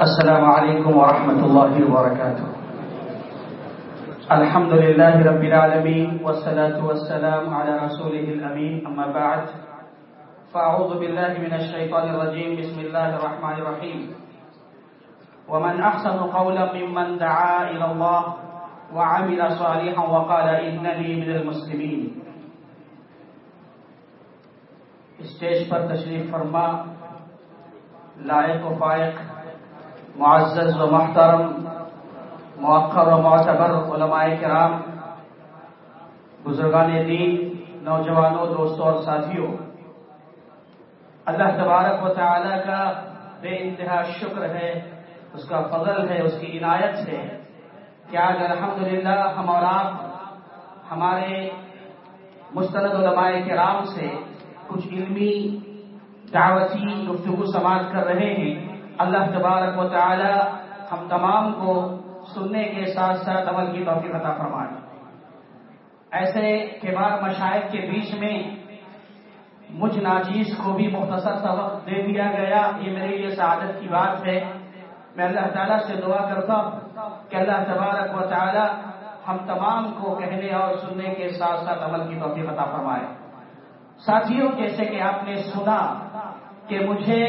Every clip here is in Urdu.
السلام عليكم ورحمة الله وبركاته. الحمد لله رب العالمين والصلاة والسلام على رسوله الأمين. أما بعد، فأعوذ بالله من الشيطان الرجيم. بسم الله الرحمن الرحيم. ومن أحسن قولا ممن دعا إلى الله وعمل صالحا وقال إنني من المسلمين. اسٹیج پر تشریف فرما، لائق و فائق معزز و محترم، مؤخر و معتبر علماء کرام، بزرگان دین، نوجوانوں، دوستوں اور ساتھیوں، اللہ تبارک و تعالی کا بے انتہا شکر ہے، اس کا فضل ہے، اس کی عنایت ہے کہ آج الحمدللہ ہم اور آپ، ہمارے مستند علماء کرام سے کچھ علمی دعوتی گفتگو سماعت کر رہے ہیں۔ اللہ تبارک و تعالی ہم تمام کو سننے کے ساتھ ساتھ عمل کی توفیق عطا فرمائے۔ ایسے کبار مشاہد کے بیچ میں مجھ ناجیز کو بھی مختصر سا وقت دے دیا گیا، یہ میرے لیے سعادت کی بات ہے۔ میں اللہ تعالیٰ سے دعا کرتا ہوں کہ اللہ تبارک و تعالی ہم تمام کو کہنے اور سننے کے ساتھ ساتھ عمل کی توفیق عطا فرمائے۔ ساتھیوں، جیسے کہ آپ نے سنا کہ مجھے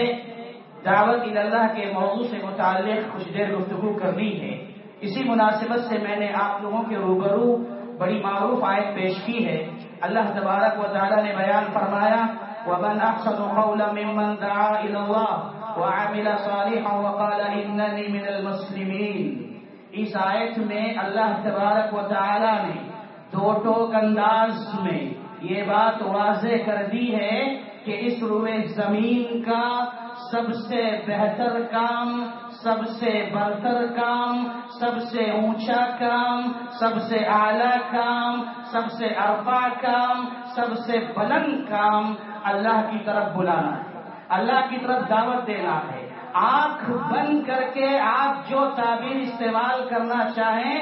دعوت اللہ کے موضوع سے متعلق کچھ دیر گفتگو کرنی ہے۔ اسی مناسبت سے میں نے آپ لوگوں کے روبرو بڑی معروف آیت پیش کی ہے۔ اللہ تبارک و تعالی نے بیان فرمایا، ومن احسن قولا ممن دعا الى الله وعمل صالحا وقال انني من المسلمين۔ اس آیت میں اللہ تبارک و تعالی نے دو ٹوک انداز میں یہ بات واضح کر دی ہے کہ اس روئے زمین کا سب سے بہتر کام، سب سے برتر کام، سب سے اونچا کام، سب سے اعلی کام، سب سے ارفا کام، سب سے بلند کام اللہ کی طرف بلانا ہے۔ اللہ کی طرف دعوت دینا ہے۔ آنکھ بند کر کے آپ جو تعبیر استعمال کرنا چاہیں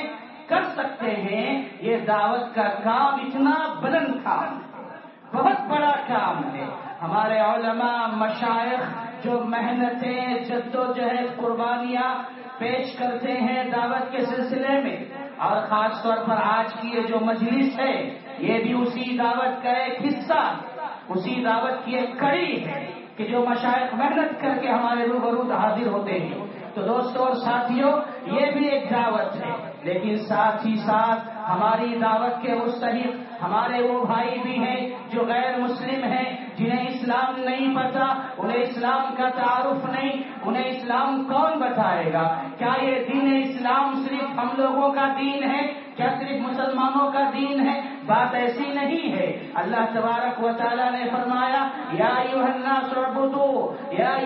کر سکتے ہیں۔ یہ دعوت کا کام اتنا بلند کام ہے۔ بہت بڑا کام ہے۔ ہمارے علماء مشائق جو محنتیں جد و جہد قربانیاں پیش کرتے ہیں دعوت کے سلسلے میں۔ اور خاص طور پر آج کی یہ جو مجلس ہے، یہ بھی اسی دعوت کا ایک حصہ، اسی دعوت کی ایک کڑی ہے کہ جو مشائق محنت کر کے ہمارے روبرو حاضر ہوتے ہیں۔ تو دوستوں اور ساتھیوں، یہ بھی ایک دعوت ہے۔ لیکن ساتھ ہی ساتھ، ہماری دعوت کے مستحق، ہمارے وہ بھائی بھی ہیں جو غیر مسلم ہیں جنہیں اسلام نہیں پتا، انہیں اسلام کا تعارف نہیں، انہیں اسلام کون بتائے گا؟ کیا یہ دین اسلام صرف ہم لوگوں کا دین ہے؟ کیا صرف مسلمانوں کا دین ہے؟ بات ایسی نہیں ہے۔ اللہ تبارک و تعالیٰ نے فرمایا، یا سربدو یا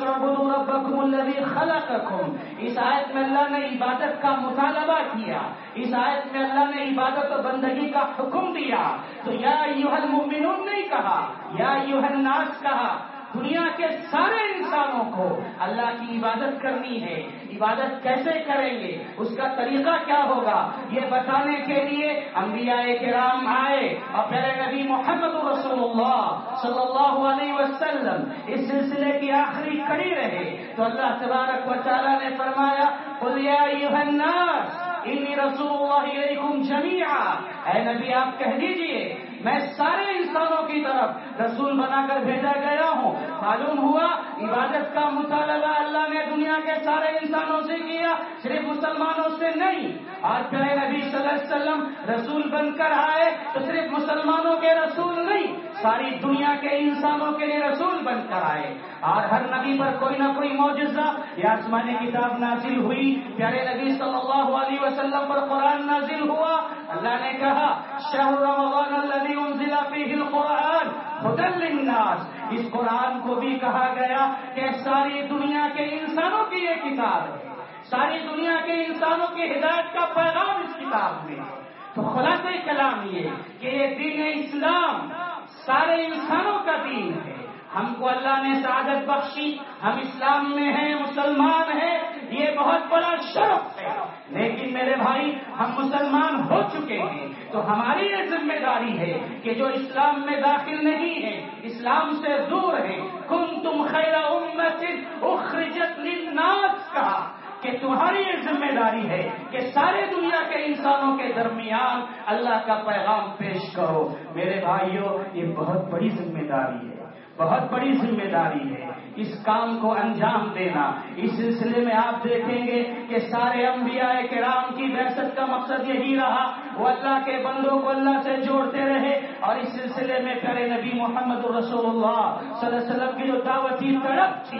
سربدو ربکم الذی خلقکم۔ اس آیت میں اللہ نے عبادت کا مطالبہ کیا۔ اس آیت میں اللہ نے عبادت و بندگی کا حکم دیا۔ تو یا المؤمنون نہیں کہا، یا الناس، کہا، دنیا کے سارے انسانوں کو اللہ کی عبادت کرنی ہے۔ عبادت کیسے کریں گے؟ اس کا طریقہ کیا ہوگا؟ یہ بتانے کے لیے انبیاء کرام آئے اور پھر نبی محمد رسول اللہ صلی اللہ علیہ وسلم اس سلسلے کی آخری کڑی رہے۔ تو اللہ تبارک و تعالیٰ نے فرمایا الناس، انی رسول اللہ علیکم جمیعا۔ اے نبی، آپ کہہ دیجیے میں سارے انسانوں کی طرف رسول بنا کر بھیجا گیا ہوں۔ معلوم ہوا عبادت کا مطالبہ اللہ نے دنیا کے سارے انسانوں سے کیا، صرف مسلمانوں سے نہیں۔ آج پھر نبی صلی اللہ علیہ وسلم رسول بن کر آئے تو صرف مسلمانوں کے رسول نہیں ساری دنیا کے انسانوں کے لیے رسول بن کر آئے۔ اور ہر نبی پر کوئی نہ کوئی معجزہ۔ یا آسمانی کتاب نازل ہوئی۔ پیارے نبی صلی اللہ علیہ وسلم پر قرآن نازل ہوا۔ اللہ نے کہا، شہر رمضان الذي انزل فيه القرآن هدى للناس۔ اس قرآن کو بھی کہا گیا کہ ساری دنیا کے انسانوں کی یہ کتاب ہے۔ ساری دنیا کے انسانوں کی ہدایت کا پیغام اس کتاب میں تو خلاص کلام یہ کہ یہ دین اسلام سارے انسانوں کا دین ہے۔ ہم کو اللہ نے سعادت بخشی، ہم اسلام میں ہیں، مسلمان ہیں، یہ بہت بڑا شرف ہے۔ لیکن میرے بھائی، ہم مسلمان ہو چکے ہیں۔ تو ہماری یہ ذمہ داری ہے کہ جو اسلام میں داخل نہیں ہے، اسلام سے دور ہے۔ کن تم خیر امت اخرجت للناس کا تمہاری یہ ذمہ داری ہے کہ سارے دنیا کے انسانوں کے درمیان اللہ کا پیغام پیش کرو۔ میرے بھائیوں یہ بہت بڑی ذمہ داری ہے۔ بہت بڑی ذمہ داری ہے۔ اس کام کو انجام دینا۔ اس سلسلے میں آپ دیکھیں گے کہ سارے انبیاء کرام کی بحثت کا مقصد یہی رہا۔ وہ اللہ کے بندوں کو اللہ سے جوڑتے رہے اور اس سلسلے میں پیارے نبی محمد رسول اللہ صلی اللہ علیہ وسلم کی جو دعوتی تڑپ تھی،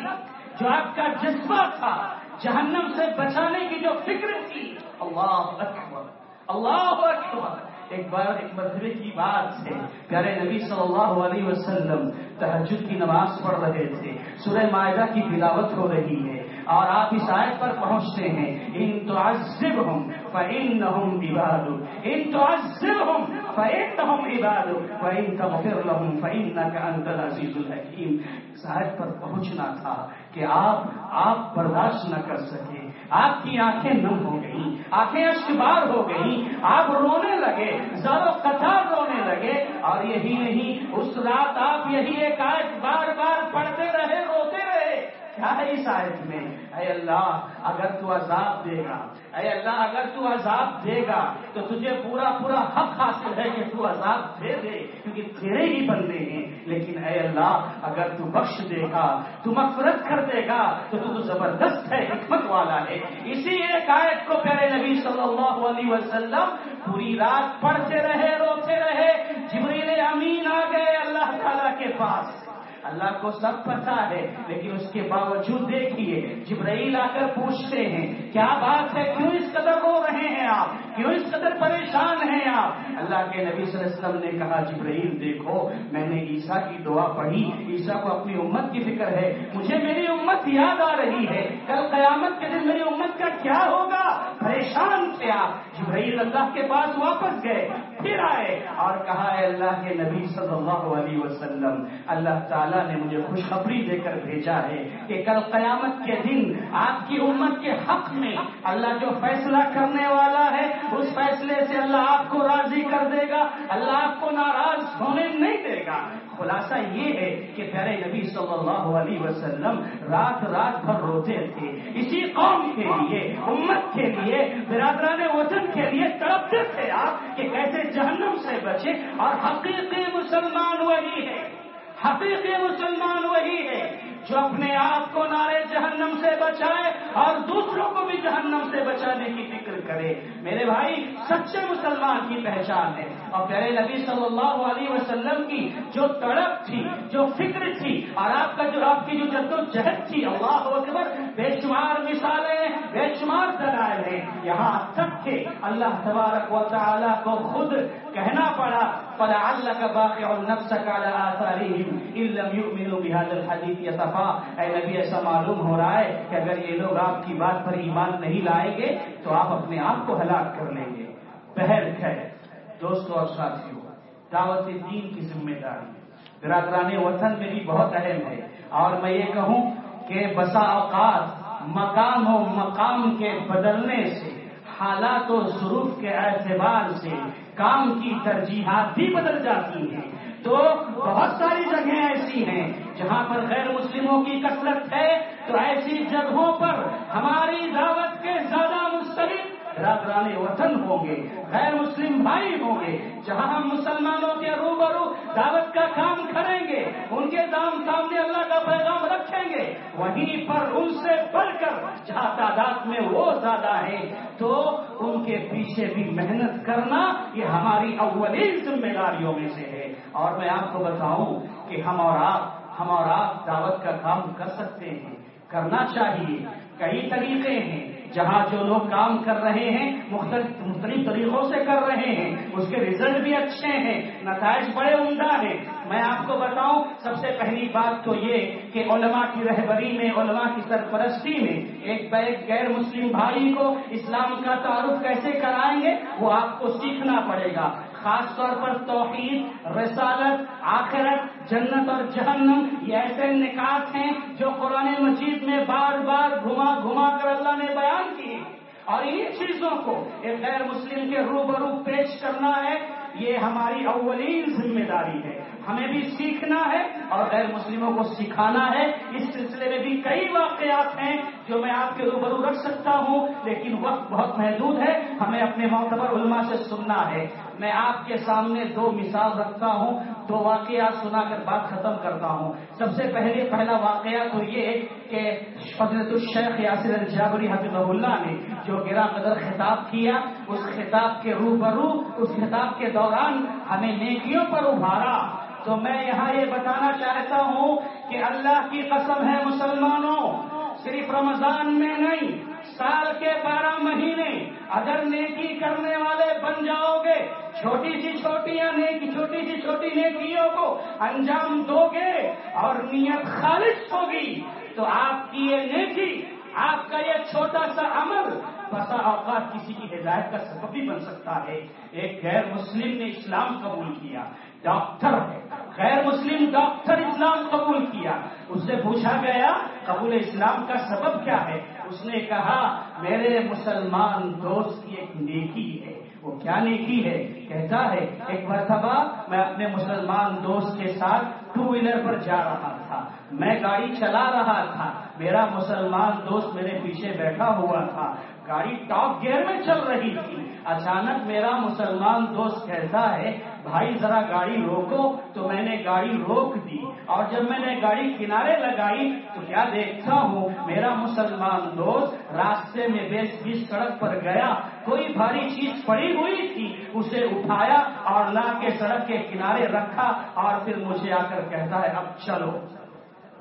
جو آپ کا جذبہ تھا جہنم سے بچانے کی جو فکر تھی۔ اللہ اکبر۔ اللہ اکبر۔ ایک بار ایک مرتبے کی بات ہے۔ پیارے نبی صلی اللہ علیہ وسلم تحجد کی نماز پڑھ رہے تھے۔ سورہ معاہدہ کی تلاوت ہو رہی ہے۔ اور آپ اس آیت پر پہنچتے ہیں۔ ان تو عزب ہوں ان تو عزب ہوں فعین ہوں عباد فعین کا مفر لہم فعین کا انتر آیت پر پہنچنا تھا کہ آپ آپ برداشت نہ کر سکے۔ آپ کی آنکھیں نم ہو گئی آنکھیں اشکبار ہو گئی آپ رونے لگے زیادہ قطار رونے لگے۔ اور یہی نہیں، اس رات آپ یہی ایک آیت بار بار پڑھتے رہے، روتے کیا ہے اس آیت میں۔ اے اللہ، اگر تو عذاب دے گا۔ اے اللہ، اگر تو عذاب دے گا، تو تجھے پورا پورا حق حاصل ہے کہ تو عذاب دے دے، کیونکہ تیرے ہی بندے ہیں۔ لیکن اے اللہ، اگر تو بخش دے گا، تو مغفرت کر دے گا تو تو زبردست ہے، حکمت والا ہے۔ اسی ایک آیت کو پیارے نبی صلی اللہ علیہ وسلم پوری رات پڑھتے رہے، روتے رہے۔ جبریل امین آ گئے اللہ تعالیٰ کے پاس۔ اللہ کو سب پتا ہے، لیکن اس کے باوجود دیکھیے، جبرائیل آ کر پوچھتے ہیں، کیا بات ہے؟ کیوں اس قدر رو رہے ہیں آپ؟ کیوں اس قدر پریشان ہیں آپ؟ اللہ کے نبی صلی اللہ علیہ وسلم نے کہا، جبرائیل دیکھو، میں نے عیسیٰ کی دعا پڑھی، عیسیٰ کو اپنی امت کی فکر ہے، مجھے میری امت یاد آ رہی ہے، کل قیامت کے دن میری امت کا کیا ہوگا؟ پریشان تھے آپ جبرائیل اللہ کے پاس واپس گئے، پھر آئے اور کہا ہے اللہ کے نبی صلی اللہ علیہ وسلم، اللہ تعالیٰ نے مجھے خوشخبری دے کر بھیجا ہے کہ کل قیامت کے دن آپ کی امت کے حق میں اللہ جو فیصلہ کرنے والا ہے، اس فیصلے سے اللہ آپ کو راضی کر دے گا، اللہ آپ کو ناراض ہونے نہیں دے گا۔ خلاصہ یہ ہے کہ پیارے نبی صلی اللہ علیہ وسلم رات رات بھر روتے تھے۔ اسی قوم کے لیے، امت کے لیے، برادران وطن کے لیے تڑپتے تھے آپ کہ کیسے جہنم سے بچے۔ اور حقیقی مسلمان وہی ہے حقیقی مسلمان وہی ہے جو اپنے آپ کو نارے جہنم سے بچائے اور دوسروں کو بھی جہنم سے بچانے کی فکر کرے۔ میرے بھائی، سچے مسلمان کی پہچان ہے۔ اور پیارے نبی صلی اللہ علیہ وسلم کی جو تڑپ تھی، جو فکر تھی، اور آپ کا جو آپ کی جو جد و جہد تھی، اللہ اکبر، بے شمار مثالیں، بے شمار دلائل ہیں یہاں تک کہ اللہ تبارک و تعالیٰ کو خود کہنا پڑا فلا اللہ کا باقی اور نفس کا الحدیث یتفا اے نبی، ایسا معلوم ہو رہا ہے کہ اگر یہ لوگ آپ کی بات پر ایمان نہیں لائیں گے، تو آپ اپنے آپ کو ہلاک کر لیں گے۔ بہر خیر۔ دوستوں اور ساتھیوں، دعوت دین کی ذمہ داری۔ برادران وطن میں بھی بہت اہم ہے۔ اور میں یہ کہوں کہ بسا اوقات مقام و مقام کے بدلنے سے، حالات و ظروف کے اعتبار سے کام کی ترجیحات بھی بدل جاتی ہیں۔ تو بہت ساری جگہیں ایسی ہیں جہاں پر غیر مسلموں کی کثرت ہے۔ تو ایسی جگہوں پر ہماری دعوت کے زیادہ مستقل برادران وطن ہوں گے، غیر مسلم بھائی ہوں گے۔ جہاں ہم مسلمانوں کے روبرو دعوت کا کام کریں گے، ان کے دام سامنے اللہ کا پیغام رکھیں گے۔ وہیں پر ان سے بڑھ کر جہاں تعداد میں وہ زیادہ ہیں، تو ان کے پیچھے بھی محنت کرنا یہ ہماری اولین ذمہ داریوں میں سے ہے۔ اور میں آپ کو بتاؤں کہ ہم اور آپ، ہم اور آپ دعوت کا کام کر سکتے ہیں، کرنا چاہیے۔ کئی طریقے ہیں۔ جہاں جو لوگ کام کر رہے ہیں، مختلف مختلف طریقوں سے کر رہے ہیں، اس کے ریزلٹ بھی اچھے ہیں، نتائج بڑے عمدہ ہیں۔ میں آپ کو بتاؤں، سب سے پہلی بات تو یہ کہ علماء کی رہبری میں، علماء کی سرپرستی میں ایک بیک غیر مسلم بھائی کو اسلام کا تعارف کیسے کرائیں گے، وہ آپ کو سیکھنا پڑے گا۔ خاص طور پر توحید، رسالت، آخرت، جنت اور جہنم، یہ ایسے نکات ہیں جو قرآن مجید میں بار بار گھما گھما کر اللہ نے بیان کی اور ان چیزوں کو ایک غیر مسلم کے روبرو پیش کرنا ہے، یہ ہماری اولین ذمہ داری ہے۔ ہمیں بھی سیکھنا ہے اور غیر مسلموں کو سکھانا ہے۔ اس سلسلے میں بھی کئی واقعات ہیں جو میں آپ کے روبرو رکھ سکتا ہوں، لیکن وقت بہت محدود ہے۔ ہمیں اپنے معتبر علماء سے سننا ہے۔ میں آپ کے سامنے دو مثال رکھتا ہوں، دو واقعات سنا کر بات ختم کرتا ہوں۔ سب سے پہلے، پہلا واقعہ تو یہ کہ فضرت الشیخ یاسر الجابری حفظ اللہ نے جو گرا قدر خطاب کیا، اس خطاب کے روبرو، اس خطاب کے دوران ہمیں نیکیوں پر ابھارا۔ تو میں یہاں یہ بتانا چاہتا ہوں کہ اللہ کی قسم ہے مسلمانوں، صرف رمضان میں نہیں، سال کے بارہ مہینے اگر نیکی کرنے والے بن جاؤ گے، چھوٹی سی چھوٹیاں نیکی چھوٹی سی چھوٹی نیکیوں کو انجام دو گے اور نیت خالص ہوگی، تو آپ کی یہ نیکی، آپ کا یہ چھوٹا سا عمل بسا اوقات کسی کی ہدایت کا سبب بھی بن سکتا ہے۔ ایک غیر مسلم نے اسلام قبول کیا، ڈاکٹر ہے۔ غیر مسلم ڈاکٹر اسلام قبول کیا۔ اس سے پوچھا گیا، قبول اسلام کا سبب کیا ہے؟ اس نے کہا، میرے مسلمان دوست کی ایک نیکی ہے۔ وہ کیا نیکی ہے؟ کہتا ہے، ایک مرتبہ میں اپنے مسلمان دوست کے ساتھ ٹو ویلر پر جا رہا تھا۔ میں گاڑی چلا رہا تھا۔ میرا مسلمان دوست میرے پیچھے بیٹھا ہوا تھا۔ گاڑی ٹاپ گیئر میں چل رہی تھی۔ اچانک میرا مسلمان دوست کہتا ہے بھائی ذرا گاڑی روکو تو میں نے گاڑی روک دی۔ اور جب میں نے گاڑی کنارے لگائی تو کیا دیکھتا ہوں؟ میرا مسلمان دوست راستے میں بیس بیس سڑک پر گیا۔ کوئی بھاری چیز پڑی ہوئی تھی؟ اسے اٹھایا اور لا کے سڑک کے کنارے رکھا اور پھر مجھے آ کر کہتا ہے، اب چلو۔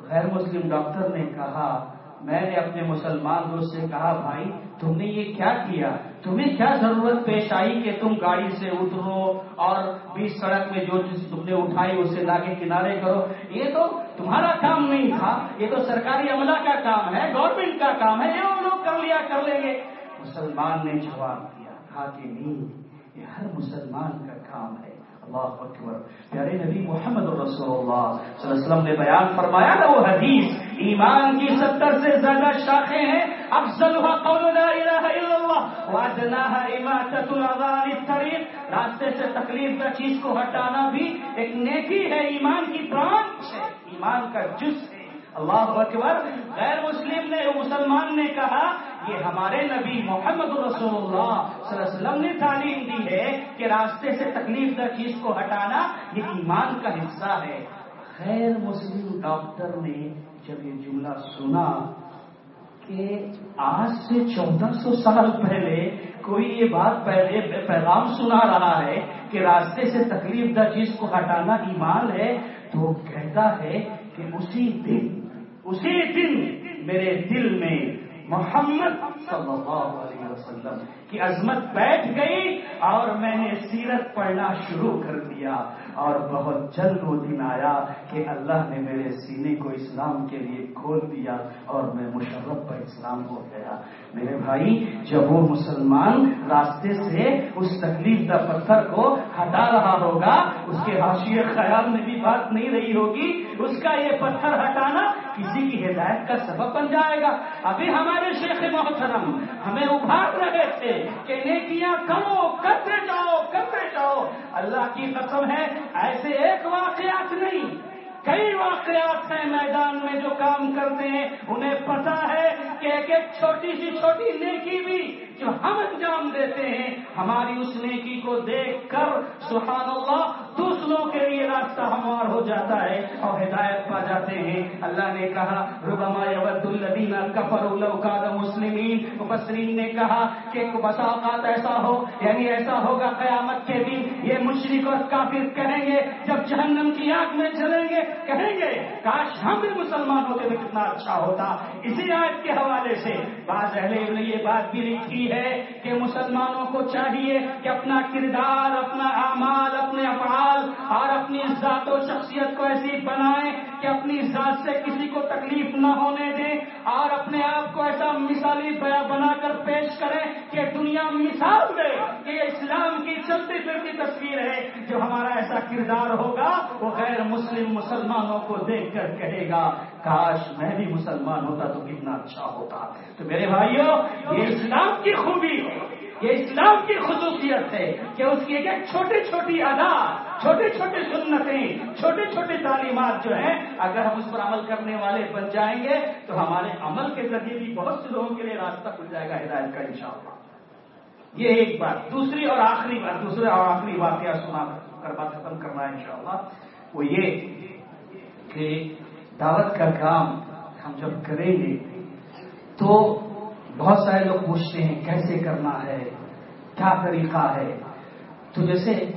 غیر مسلم ڈاکٹر نے کہا، میں نے اپنے مسلمان دوست سے کہا، بھائی، تم نے یہ کیا کیا؟ تمہیں کیا ضرورت پیش آئی کہ تم گاڑی سے اترو اور بیچ سڑک میں جو چیز تم نے اٹھائی اسے لا کے کنارے کرو؟ یہ تو تمہارا کام نہیں تھا، یہ تو سرکاری عملہ کا کام ہے گورنمنٹ کا کام ہے، یہ لوگ کر لیا، کر لیں گے۔ مسلمان نے جواب دیا کہا کہ نہیں، یہ ہر مسلمان کا کام ہے۔ اللہ اکبر۔ پیارے نبی محمد رسول اللہ صلی اللہ علیہ وسلم نے بیان فرمایا نا وہ حدیث، ایمان کی ستر سے زیادہ شاخیں ہیں۔ افضلها قول لا الہ الا اللہ۔ وادناها اماتۃ الاذان الطریق راستے سے تکلیف کا چیز کو ہٹانا بھی ایک نیکی ہے۔ ایمان کی برانچ ہے۔ ایمان کا جز ہے۔ اللہ اکبر، غیر مسلم نے، مسلمان نے کہا، یہ ہمارے نبی محمد رسول اللہ صلی اللہ علیہ وسلم نے تعلیم دی ہے کہ راستے سے تکلیف دہ چیز کو ہٹانا یہ ایمان کا حصہ ہے۔ غیر مسلم ڈاکٹر نے جب یہ جملہ سنا کہ آج سے چودہ سو سال پہلے کوئی یہ بات پہلے پیغام سنا رہا ہے کہ راستے سے تکلیف دہ چیز کو ہٹانا ایمان ہے تو وہ کہتا ہے کہ اسی دن اسی دن میرے دل میں محمد صلی اللہ علیہ وسلم کی عظمت بیٹھ گئی اور میں نے سیرت پڑھنا شروع کر دیا۔ اور بہت جلد وہ دن آیا کہ اللہ نے میرے سینے کو اسلام کے لیے کھول دیا اور میں مشرف پر اسلام ہو گیا۔ میرے بھائی، جب وہ مسلمان راستے سے اس تکلیف کا پتھر کو ہٹا رہا ہوگا، اس کے حاشی خیال میں بھی بات نہیں رہی ہوگی۔ اس کا یہ پتھر ہٹانا کسی کی ہدایت کا سبب بن جائے گا۔ ابھی ہمارے شیخ محترم ہمیں ابھار رہے تھے کہ نیکیاں کرو کرتے جاؤ اللہ کی قسم ہے، ایسے ایک واقعات نہیں۔ کئی واقعات ہیں میدان میں جو کام کرتے ہیں، انہیں پتا ہے کہ ایک ایک چھوٹی سی چھوٹی نیکی بھی جو ہم انجام دیتے ہیں، ہماری اس نیکی کو دیکھ کر سبحان اللہ دوسروں کے لیے راستہ ہموار ہو جاتا ہے اور ہدایت پا جاتے ہیں۔ اللہ نے کہا، ربما یود الدین کفر الوقاد مسلمین۔ مبصرین نے کہا کہ بسا اوقات ایسا ہو یعنی ایسا ہوگا قیامت کے دن یہ مشرق اور کافر کہیں گے، جب جہنم کی آنکھ میں چلیں گے، کہیں گے، کاش ہم بھی مسلمان ہوتے تو کتنا اچھا ہوتا۔ اسی آیت کے حوالے سے بعض اہل نے یہ بات بھی لکھی ہے کہ مسلمانوں کو چاہیے کہ اپنا کردار، اپنا اعمال، اپنے افعال اور اپنی ذات و شخصیت کو ایسی بنائیں کہ اپنی ذات سے کسی کو تکلیف نہ ہونے دیں اور اپنے آپ کو ایسا مثالی بنا کر پیش کریں کہ دنیا مثال دے کہ یہ اسلام کی چلتی پھرتی تصویر ہے جو ہمارا ایسا کردار ہوگا، وہ غیر مسلم مسلمانوں کو دیکھ کر کہے گا، کاش میں بھی مسلمان ہوتا تو کتنا اچھا ہوتا۔ تو میرے بھائیوں، یہ اسلام کی خوبی ہے، یہ اسلام کی خصوصیت ہے کہ اس کی ایک چھوٹی چھوٹی ادا چھوٹی چھوٹی سنتیں چھوٹی چھوٹی تعلیمات جو ہیں، اگر ہم اس پر عمل کرنے والے بن جائیں گے، تو ہمارے عمل کے ذریعے بھی بہت سے لوگوں کے لیے راستہ کھل جائے گا ہدایت کا انشاءاللہ۔ یہ ایک بات۔ دوسری اور آخری بات، دوسرے اور آخری واقعہ سنا کر بات ختم کرنا ہے انشاءاللہ۔ وہ یہ کہ دعوت کا کام ہم جب کریں گے، تو بہت سارے لوگ پوچھتے ہیں، کیسے کرنا ہے؟ کیا طریقہ ہے؟ تو جیسے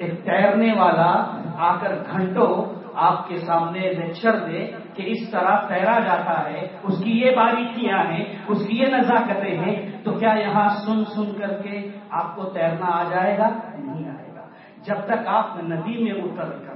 ایک تیرنے والا آ کر گھنٹوں آپ کے سامنے لیکچر دے کہ اس طرح تیرا جاتا ہے، اس کی یہ باریکیاں ہیں، اس کی یہ نزاکتیں ہیں، تو کیا یہاں سن سن کر کے آپ کو تیرنا آ جائے گا؟ نہیں آئے گا۔ جب تک آپ ندی میں اتر کر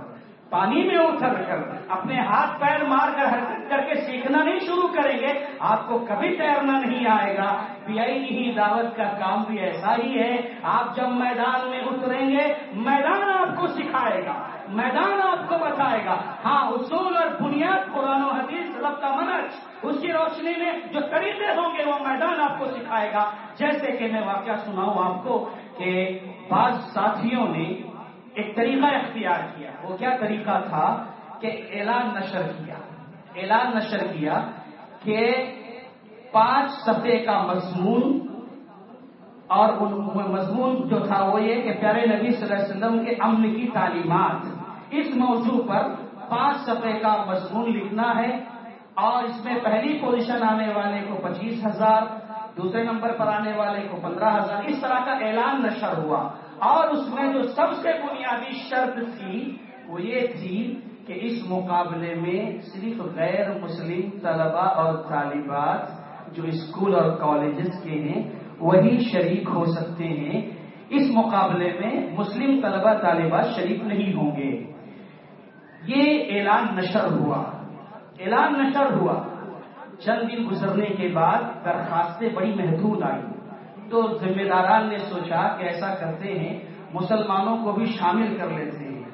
پانی میں اتر کر اپنے ہاتھ پیر مار کر حرکت کر کے سیکھنا نہیں شروع کریں گے، آپ کو کبھی تیرنا نہیں آئے گا۔ پی آئی ہی دعوت کا کام بھی ایسا ہی ہے۔ آپ جب میدان میں اتریں گے، میدان آپ کو سکھائے گا، میدان آپ کو بتائے گا۔ ہاں اصول اور بنیاد قرآن و حدیث رب کا منج اس کی روشنی میں جو طریقے ہوں گے، وہ میدان آپ کو سکھائے گا۔ جیسے کہ میں واقعہ سناؤں آپ کو کہ بعض ساتھیوں نے ایک طریقہ اختیار کیا۔ وہ کیا طریقہ تھا کہ اعلان نشر کیا۔ اعلان نشر کیا کہ پانچ صفحے کا مضمون اور مضمون جو تھا وہ یہ کہ پیارے نبی صلی اللہ علیہ وسلم کے امن کی تعلیمات۔ اس موضوع پر پانچ صفحے کا مضمون لکھنا ہے اور اس میں پہلی پوزیشن آنے والے کو پچیس ہزار، دوسرے نمبر پر آنے والے کو پندرہ ہزار۔ اس طرح کا اعلان نشر ہوا۔ اور اس میں جو سب سے بنیادی شرط تھی وہ یہ تھی کہ اس مقابلے میں صرف غیر مسلم طلبہ اور طالبات جو اسکول اور کالجز کے ہیں، وہی شریک ہو سکتے ہیں۔ اس مقابلے میں مسلم طلبہ طالبات شریک نہیں ہوں گے۔ یہ اعلان نشر ہوا۔ اعلان نشر ہوا۔ چند دن گزرنے کے بعد درخواستیں بڑی محدود آئی تو ذمہ داران نے سوچا کہ ایسا کرتے ہیں، مسلمانوں کو بھی شامل کر لیتے ہیں۔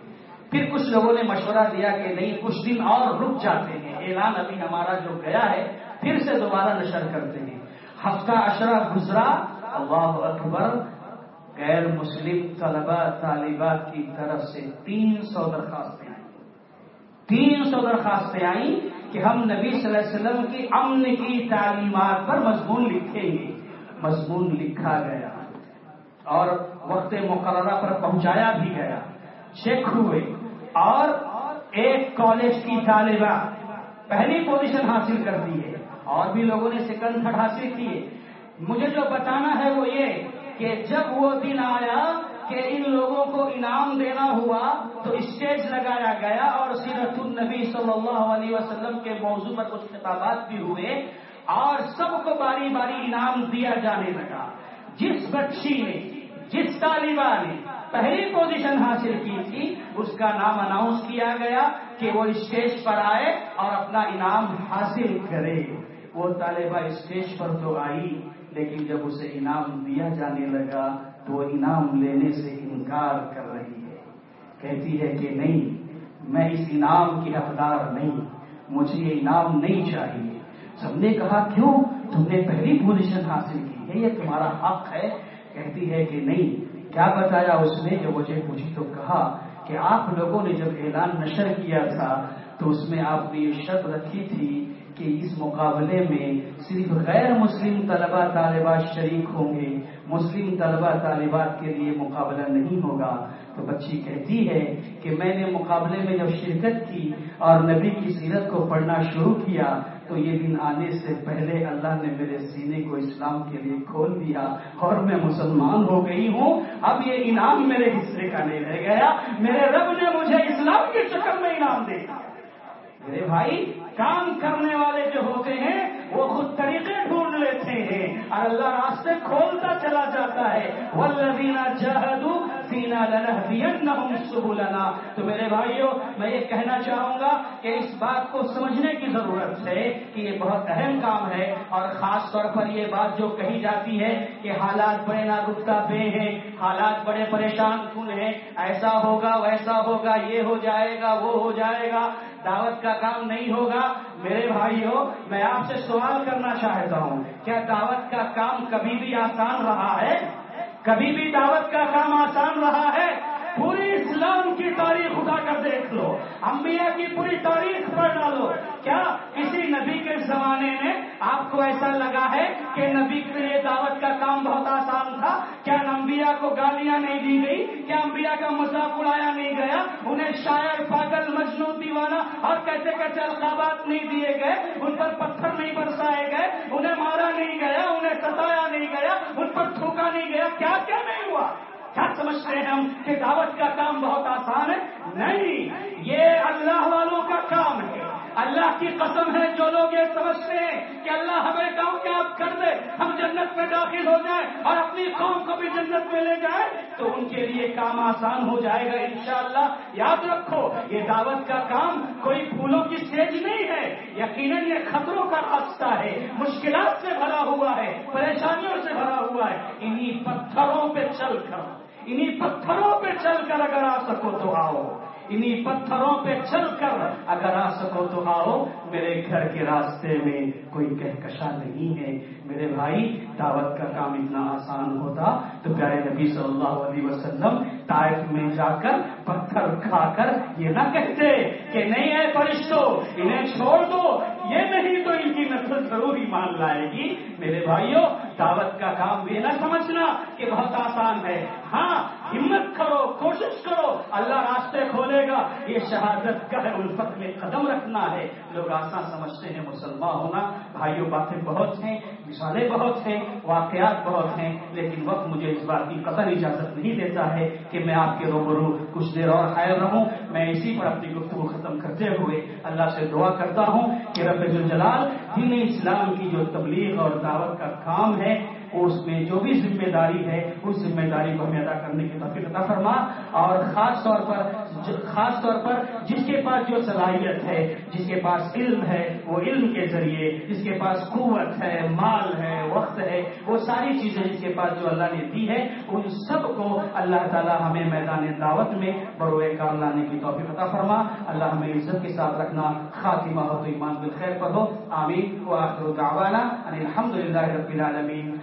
پھر کچھ لوگوں نے مشورہ دیا کہ نہیں، کچھ دن اور رک جاتے ہیں۔ اعلان ابھی ہمارا جو گیا ہے، پھر سے دوبارہ نشر کرتے ہیں۔ ہفتہ اشرا گزرا، اللہ اکبر، غیر مسلم طلبہ طالبات کی طرف سے تین سو درخواستیں آئیں۔ تین سو درخواستیں آئیں کہ ہم نبی صلی اللہ علیہ وسلم کی امن کی تعلیمات پر مضمون لکھیں گے۔ مضمون لکھا گیا اور وقت مقررہ پر پہنچایا بھی گیا۔ چیک ہوئے۔ اور ایک کالج کی طالبہ پہلی پوزیشن حاصل کر دی ہے۔ اور بھی لوگوں نے سیکنڈ تھرڈ حاصل کیے۔ مجھے جو بتانا ہے وہ یہ کہ جب وہ دن آیا کہ ان لوگوں کو انعام دینا ہوا، تو اسٹیج لگایا گیا اور سیرت النبی صلی اللہ علیہ وسلم کے موضوع پر کچھ خطابات بھی ہوئے۔ اور سب کو باری باری انعام دیا جانے لگا۔ جس بچی نے، جس طالبہ نے پہلی پوزیشن حاصل کی تھی، اس کا نام اناؤنس کیا گیا کہ وہ اسٹیج پر آئے اور اپنا انعام حاصل کرے۔ وہ طالبہ اسٹیج پر تو آئی، لیکن جب اسے انعام دیا جانے لگا، تو وہ انعام لینے سے انکار کر رہی ہے۔ کہتی ہے کہ نہیں، میں اس انعام کی حقدار نہیں، مجھے یہ انعام نہیں چاہیے۔ سب نے کہا، کیوں؟ تم نے پہلی پوزیشن حاصل کی ہے، یہ تمہارا حق ہے. کہتی ہے کہ نہیں، کیا بتایا اس نے جو مجھے پوچھی؟ تو کہا کہ آپ لوگوں نے جب اعلان نشر کیا تھا تو اس میں آپ نے یہ شرط رکھی تھی کہ اس مقابلے میں صرف غیر مسلم طلبہ طالبات شریک ہوں گے، مسلم طلبہ طالبات کے لیے مقابلہ نہیں ہوگا۔ تو بچی کہتی ہے کہ میں نے مقابلے میں جب شرکت کی اور نبی کی سیرت کو پڑھنا شروع کیا، تو یہ دن آنے سے پہلے اللہ نے میرے سینے کو اسلام کے لیے کھول دیا اور میں مسلمان ہو گئی ہوں۔ اب یہ انعام میرے حصے کا نہیں رہ گیا۔ میرے رب نے مجھے اسلام کے شکل میں انعام دے دیا۔ میرے بھائی کام کرنے والے جو ہوتے ہیں، وہ خود طریقے ڈھونڈ لیتے ہیں۔ اور اللہ راستے کھولتا چلا جاتا ہے۔ ولدینا جہدو سینا لنا تو میرے بھائیوں میں یہ کہنا چاہوں گا کہ اس بات کو سمجھنے کی ضرورت ہے کہ یہ بہت اہم کام ہے۔ اور خاص طور پر یہ بات جو کہی جاتی ہے کہ حالات بڑے ناگفتہ بے ہیں، حالات بڑے پریشان کن ہیں۔ ایسا ہوگا، ویسا ہوگا، یہ ہو جائے گا، وہ ہو جائے گا۔ دعوت کا کام نہیں ہوگا، میرے بھائی ہو، میں آپ سے سوال کرنا چاہتا ہوں، کیا دعوت کا کام کبھی بھی آسان رہا ہے؟ کبھی بھی دعوت کا کام آسان رہا ہے؟ پوری اسلام کی تاریخ اٹھا کر دیکھ لو، انبیاء کی پوری تاریخ پڑھ ڈالو۔ کیا کسی نبی کے زمانے میں آپ کو ایسا لگا ہے کہ نبی کے لیے دعوت کا کام بہت آسان تھا؟ کیا انبیاء کو گالیاں نہیں دی گئی؟ کیا انبیاء کا مذاق اڑایا نہیں گیا؟ انہیں شاعر، پاگل مجنو دیوانہ اور کیسے کیسے القابات نہیں دیے گئے؟ ان پر پتھر نہیں برسائے گئے؟ انہیں مارا نہیں گیا؟ انہیں ستایا نہیں گیا؟ ان پر تھوکا نہیں گیا؟ کیا کیا نہیں ہوا؟ کیا سمجھتے ہیں ہم کہ دعوت کا کام بہت آسان ہے؟ نہیں، یہ اللہ والوں کا کام اللہ کی قسم ہے، جو لوگ یہ سمجھتے ہیں کہ اللہ ہمیں کامیاب کر دے، ہم جنت میں داخل ہو جائیں اور اپنی قوم کو بھی جنت میں لے جائیں، تو ان کے لیے کام آسان ہو جائے گا انشاءاللہ۔ یاد رکھو، یہ دعوت کا کام کوئی پھولوں کی سیج نہیں ہے، یقیناً یہ خطروں کا راستہ ہے۔ مشکلات سے بھرا ہوا ہے، پریشانیوں سے بھرا ہوا ہے۔ انہی پتھروں پہ چل کر، انہی پتھروں پہ چل کر اگر آ سکو تو آؤ۔ انہی پتھروں پہ چل کر اگر آ سکو تو آؤ، میرے گھر کے راستے میں کوئی کہکشا نہیں ہے۔ میرے بھائی، دعوت کا کام اتنا آسان ہوتا تو پیارے نبی صلی اللہ علیہ وسلم طائف میں جا کر پتھر کھا کر یہ نہ کہتے کہ نہیں ہے فرشتوں انہیں چھوڑ دو۔ یہ نہیں تو ان کی نسل ضرور ایمان لائے گی۔ میرے بھائیوں دعوت کا کام بھی نہ سمجھنا کہ بہت آسان ہے۔ ہاں ہمت کرو، کوشش کرو، اللہ راستے کھولے گا۔ یہ شہادت کا ہے الفت میں قدم رکھنا ہے۔ لوگ آسان سمجھتے ہیں، مسلمان ہونا بھائیوں باتیں بہت ہیں، مثالیں بہت ہیں، واقعات بہت ہیں، لیکن وقت مجھے اس بات کی قطر اجازت نہیں دیتا ہے کہ میں آپ کے روبرو کچھ دیر اور خیر رہوں۔ میں اسی پر اپنی گفتگو ختم کرتے ہوئے اللہ سے دعا کرتا ہوں کہ رب الجلال دین اسلام کی جو تبلیغ اور دعوت کا کام ہے اس میں جو بھی ذمہ داری ہے اس ذمہ داری کو ہمیں ادا کرنے کی توفیق عطا فرما۔ اور خاص طور پر خاص طور پر جس کے پاس جو صلاحیت ہے، جس کے پاس علم ہے، وہ علم کے ذریعے، جس کے پاس قوت ہے، مال ہے، وقت ہے، وہ ساری چیزیں جس کے پاس جو اللہ نے دی ہے ان سب کو اللہ تعالیٰ ہمیں میدان دعوت میں بروئے کار لانے کی توفیق عطا فرما۔ اللہ ہمیں عزت کے ساتھ رکھنا، خاتمہ ہو تو ایمان بالخیر پر ہو۔ آمین۔ و آخر دعوانا الحمد للہ رب العالمین۔